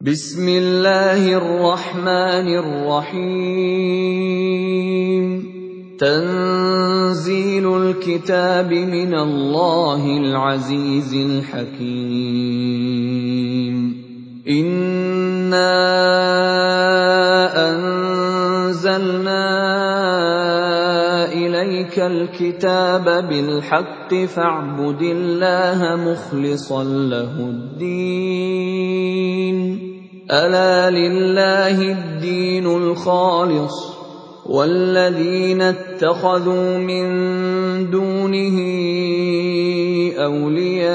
بسم الله الرحمن الرحيم. تنزيل الكتاب من الله العزيز الحكيم. إنا أنزلنا إليك الكتاب بالحق فاعبد الله مخلصا له الدين. ألا لله الدين الخالص والذين اتخذوا من دونه أولياء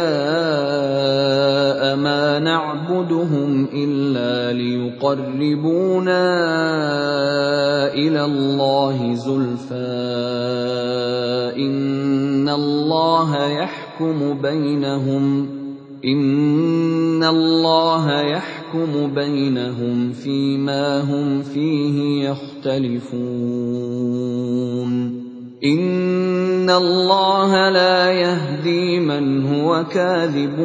ما نعبدهم إلا ليقربونا إلى الله زلفى إن الله يحكم بينهم إن الله يحكم يحكم بينهم فيما هم فيه يختلفون. إن الله لا يهدي من هو كاذب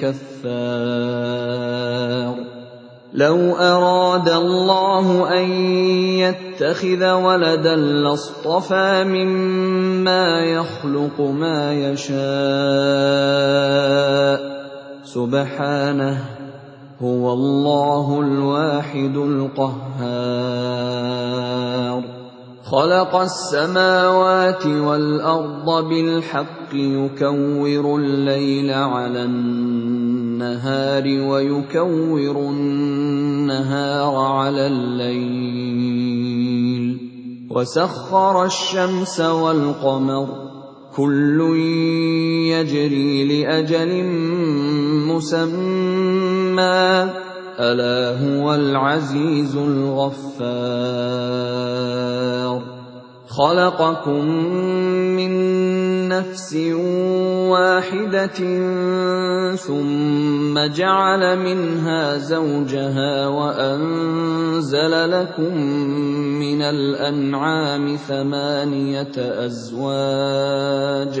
كفار. لو أراد الله أن يتخذ ولدا لاصطفى مما يخلق ما يشاء. سبحانه هو الله الواحد القهار. خلق السماوات والأرض بالحق يكور الليل على النهار ويكور النهار على الليل. وسخر الشمس والقمر كل يجري لأجل مسمى. الا هو العزيز الغفار خلقكم من نفس واحدة ثم جعل منها زوجها وانزل لكم من الانعام ثمانيه ازواج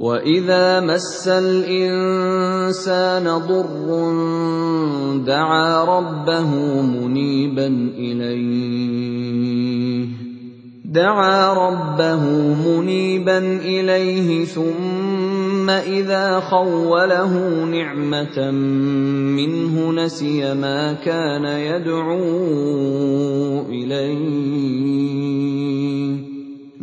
واذا مس الانسان ضر دعا ربه منيبا اليه دعا ربه منيبا اليه ثم اذا خوله نعمه منه نسي ما كان يدعو اليه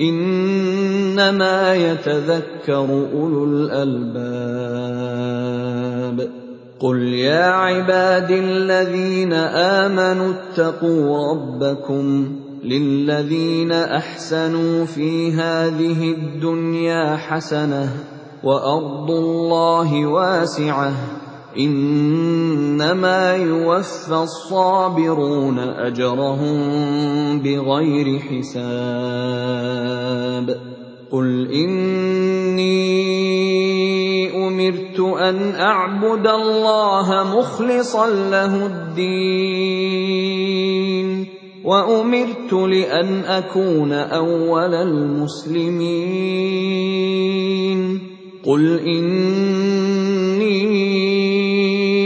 إِنَّمَا يَتَذَكَّرُ أُولُو الْأَلْبَابِ. قُلْ يَا عِبَادِي الَّذِينَ آمَنُوا اتَّقُوا رَبَّكُمْ لِلَّذِينَ أَحْسَنُوا فِي هَٰذِهِ الدُّنْيَا حَسَنَةٌ وَأَرْضُ اللَّهِ وَاسِعَةٌ إِنَّمَا يُوَفَّى الصَّابِرُونَ أَجْرَهُم بِغَيْرِ حِسَابٍ. قُلْ إِنِّي أُمِرْتُ أَنْ أَعْبُدَ اللَّهَ مُخْلِصًا لَّهُ الدِّينَ وَأُمِرْتُ لِأَنْ أَكُونَ أَوَّلَ الْمُسْلِمِينَ. قُلْ إِنِّي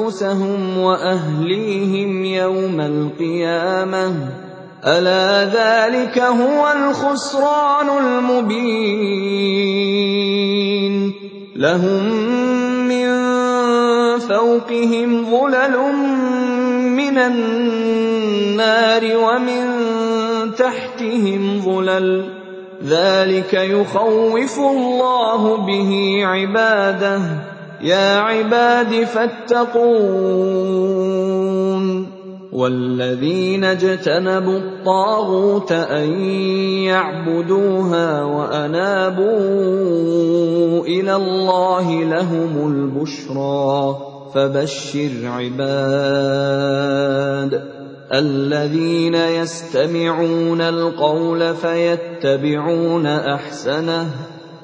أَنفُسَهُمْ وَأَهْلِيهِمْ يَوْمَ الْقِيَامَةِ ۗ. أَلَا ذَٰلِكَ هُوَ الْخُسْرَانُ الْمُبِينُ. لَهُم مِّن فَوْقِهِمْ ظُلَلٌ مِّنَ النَّارِ وَمِن تَحْتِهِمْ ظُلَلٌ ۚ. ذَٰلِكَ يُخَوِّفُ اللَّهُ بِهِ عِبَادَهُ ۚ. يَا عِبَادِ فَاتَّقُونِ وَالَّذِينَ اجْتَنَبُوا الطَّاغُوتَ أَن يَعْبُدُوهَا وَأَنَابُوا إِلَى اللَّهِ لَهُمُ الْبُشْرَىٰ فَبَشِّرْ عِبَادِ الَّذِينَ يَسْتَمِعُونَ الْقَوْلَ فَيَتَّبِعُونَ أَحْسَنَهُ ۚ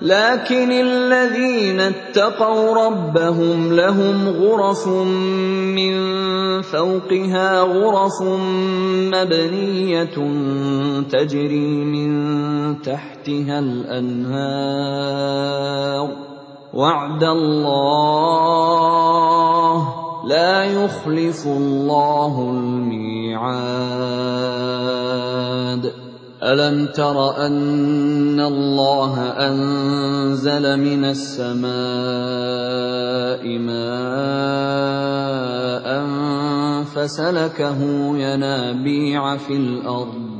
لَٰكِنِ الَّذِينَ اتَّقَوْا رَبَّهُمْ لَهُمْ غُرَفٌ مِّن فَوْقِهَا غُرَفٌ مَّبْنِيَّةٌ تَجْرِي مِن تَحْتِهَا الْأَنْهَارُ ۖ. وَعْدَ اللَّهِ ۖ لَا يُخْلِفُ اللَّهُ الْمِيعَادَ. أَلَمْ تَرَ أَنَّ اللَّهَ أَنزَلَ مِنَ السَّمَاءِ مَاءً فَسَلَكَهُ يَنَابِيعَ فِي الْأَرْضِ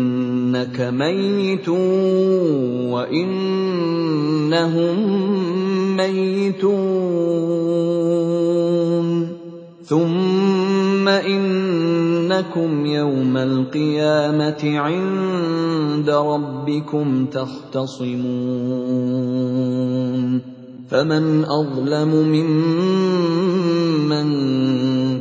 إِنَّكَ مَيِّتٌ وَإِنَّهُم مَّيِّتُونَ. ثُمَّ إِنَّكُمْ يَوْمَ الْقِيَامَةِ عِندَ رَبِّكُمْ تَخْتَصِمُونَ. فَمَنْ أَظْلَمُ مِمَّن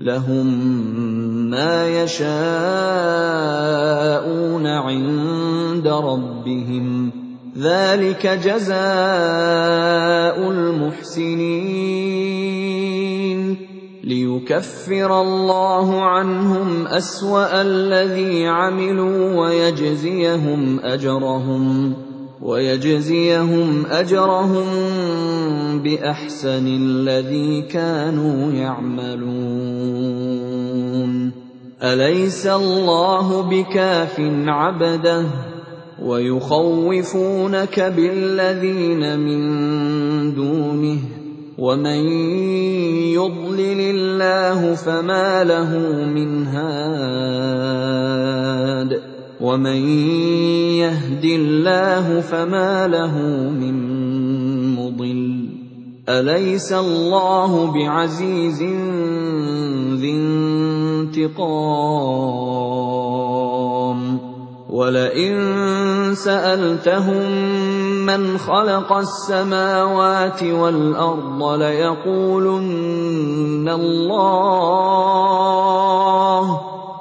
لَهُم مَّا يَشَاءُونَ عِندَ رَبِّهِمْ ۚ. ذَٰلِكَ جَزَاءُ الْمُحْسِنِينَ. لِيُكَفِّرَ اللَّهُ عَنْهُمْ أَسْوَأَ الَّذِي عَمِلُوا وَيَجْزِيَهُمْ أَجْرَهُم بِأَحْسَنِ الَّذِي كَانُوا يَعْمَلُونَ. أَلَيْسَ اللَّهُ بِكَافٍ عَبْدَهُ وَيُخَوِّفُونَكَ بِالَّذِينَ مِن دُونِهِ ۚ؟ وَمَن يُضْلِلِ اللَّهُ فَمَا لَهُ مِنْ هَادٍ وَمَن يَهْدِ اللَّهُ فَمَا لَهُ مِن مُّضِلٍّ أَلَيْسَ اللَّهُ بِعَزِيزٍ ذِي انتِقَامٍ؟ وَلَئِن سَأَلْتَهُم مَّنْ خَلَقَ السَّمَاوَاتِ وَالْأَرْضَ لَيَقُولُنَّ اللَّهُ ۚ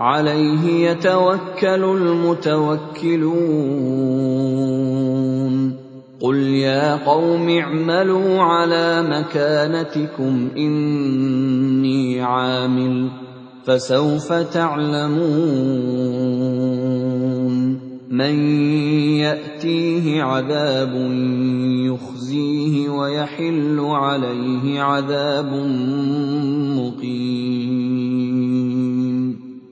عَلَيْهِ يَتَوَكَّلُ الْمُتَوَكِّلُونَ. قُلْ يَا قَوْمِ اعْمَلُوا عَلَىٰ مَكَانَتِكُمْ إِنِّي عَامِلٌ ۖ فَسَوْفَ تَعْلَمُونَ. مَن يَأْتِيهِ عَذَابٌ يُخْزِيهِ وَيَحِلُّ عَلَيْهِ عَذَابٌ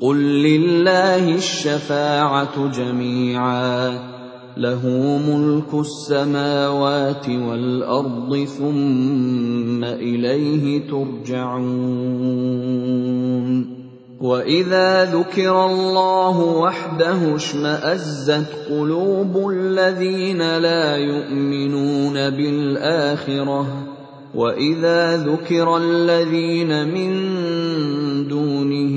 قُل لِّلَّهِ الشَّفَاعَةُ جَمِيعًا ۖ لَّهُ مُلْكُ السَّمَاوَاتِ وَالْأَرْضِ ثُمَّ إِلَيْهِ تُرْجَعُونَ وَإِذَا ذُكِرَ اللَّهُ وَحْدَهُ اشْمَأَزَّتْ قُلُوبُ الَّذِينَ لَا يُؤْمِنُونَ بِالْآخِرَةِ ۖ وَإِذَا ذُكِرَ الَّذِينَ مِن دُونِهِ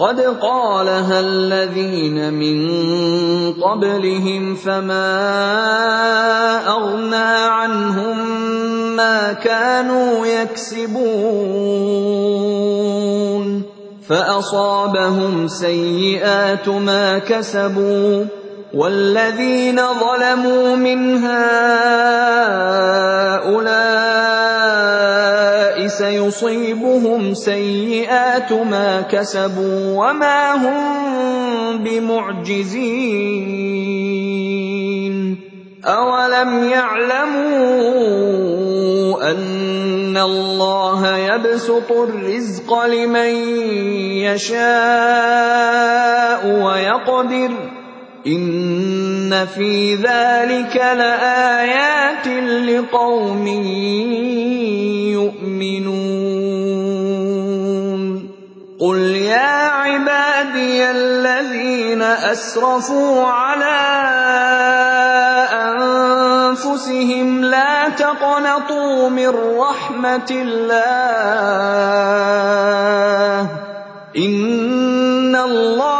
قَدْ قَالَهَا الَّذِينَ مِن قَبْلِهِمْ فَمَا أَغْنَىٰ عَنْهُم مَّا كَانُوا يَكْسِبُونَ فَأَصَابَهُمْ سَيِّئَاتُ مَا كَسَبُوا ۚ وَالَّذِينَ ظَلَمُوا مِنْ هَٰؤُلَاءِ سَيُصِيبُهُمْ سَيِّئَاتُ مَا كَسَبُوا وَمَا هُم بِمُعْجِزِينَ. أَوَلَمْ يَعْلَمُوا أَنَّ اللَّهَ يَبْسُطُ الرِّزْقَ لِمَن يَشَاءُ وَيَقْدِرُ ۚ إِنَّ فِي ذَٰلِكَ لَآيَاتٍ لِّقَوْمٍ يُؤْمِنُونَ قُلْ يَا عِبَادِيَ الَّذِينَ أَسْرَفُوا عَلَىٰ أَنفُسِهِمْ لَا تَقْنَطُوا مِن رَّحْمَةِ اللَّهِ ۚ إِنَّ اللَّهَ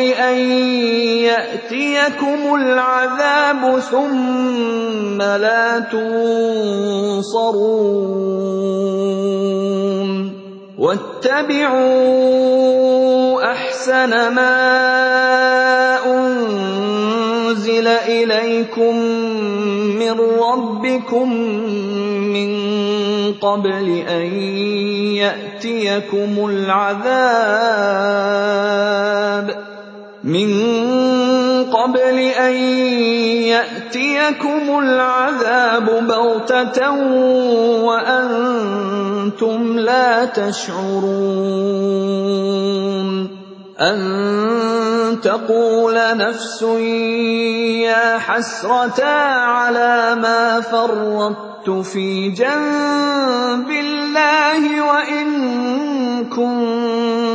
أَن يَأْتِيَكُمُ الْعَذَابُ ثُمَّ لَا تُنصَرُونَ. وَاتَّبِعُوا أَحْسَنَ مَا أُنزِلَ إِلَيْكُم مِّن رَّبِّكُم مِّن قَبْلِ أَن يَأْتِيَكُمُ الْعَذَابُ. مِن قَبْلِ أَن يَأْتِيَكُمُ الْعَذَابُ بَغْتَةً وَأَنتُمْ لَا تَشْعُرُونَ أَن تَقُولَ نَفْسٌ يَا حَسْرَتَا عَلَىٰ مَا فَرَّطتُ فِي جَنبِ اللَّهِ وَإِن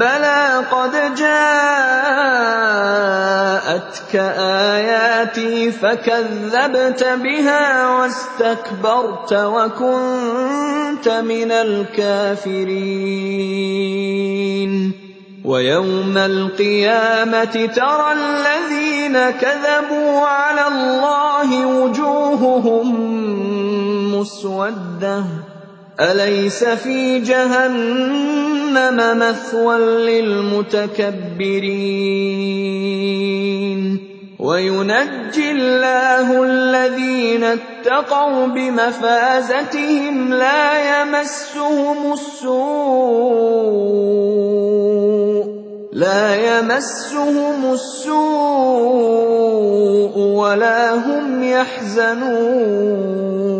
بَلَىٰ قَدْ جَاءَتْكَ آيَاتِي فَكَذَّبْتَ بِهَا وَاسْتَكْبَرْتَ وَكُنتَ مِنَ الْكَافِرِينَ وَيَوْمَ الْقِيَامَةِ تَرَى الَّذِينَ كَذَبُوا عَلَى اللَّهِ وُجُوهُهُم مُّسْوَدَّةٌ أَلَيْسَ فِي جَهَنَّمَ مَثْوًى لِّلْمُتَكَبِّرِينَ؟ وَيُنَجِّي اللَّهُ الَّذِينَ اتَّقَوْا بِمَفَازَتِهِمْ لَا يَمَسُّهُمُ السُّوءُ وَلَا هُمْ يَحْزَنُونَ.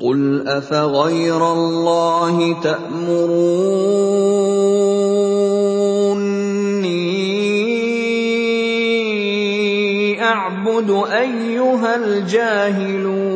قُلْ أَفَغَيْرَ اللَّهِ تَأْمُرُونِّي أَعْبُدُ أَيُّهَا الْجَاهِلُونَ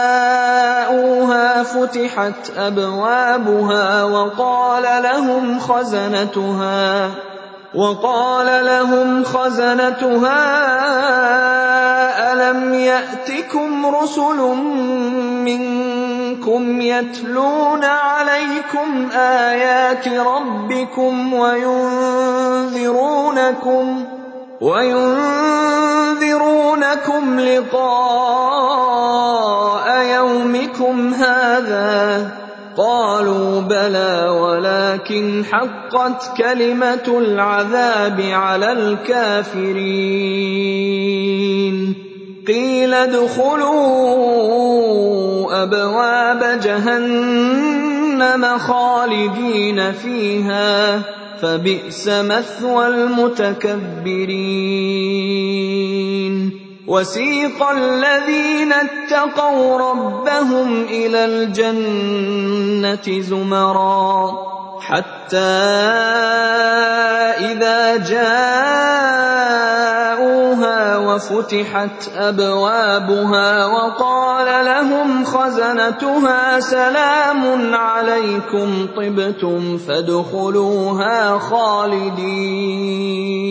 فُتِحَتْ أَبْوَابُهَا وَقَالَ لَهُمْ خَزَنَتُهَا أَلَمْ يَأْتِكُمْ رُسُلٌ مِّنكُمْ يَتْلُونَ عَلَيْكُمْ آيَاتِ رَبِّكُمْ وَيُنذِرُونَكُمْ لِقَاءَ يَوْمِكُمْ هَٰذَا ۚ قَالُوا بَلَىٰ وَلَٰكِنْ حَقَّتْ كَلِمَةُ الْعَذَابِ عَلَى الْكَافِرِينَ. قِيلَ ادْخُلُوا أَبْوَابَ جَهَنَّمَ خَالِدِينَ فِيهَا ۖ. فَبِئْسَ مَثْوَى الْمُتَكَبِّرِينَ. وَسِيقَ الَّذِينَ اتَّقَوْا رَبَّهُمْ إِلَى الْجَنَّةِ زُمَرًا. حَتَّىٰ إِذَا جَاءُوهَا وَفُتِحَتْ أَبْوَابُهَا وَقَالَ لَهُمْ خَزَنَتُهَا سَلَامٌ عَلَيْكُمْ طِبْتُمْ فَادْخُلُوهَا خَالِدِينَ.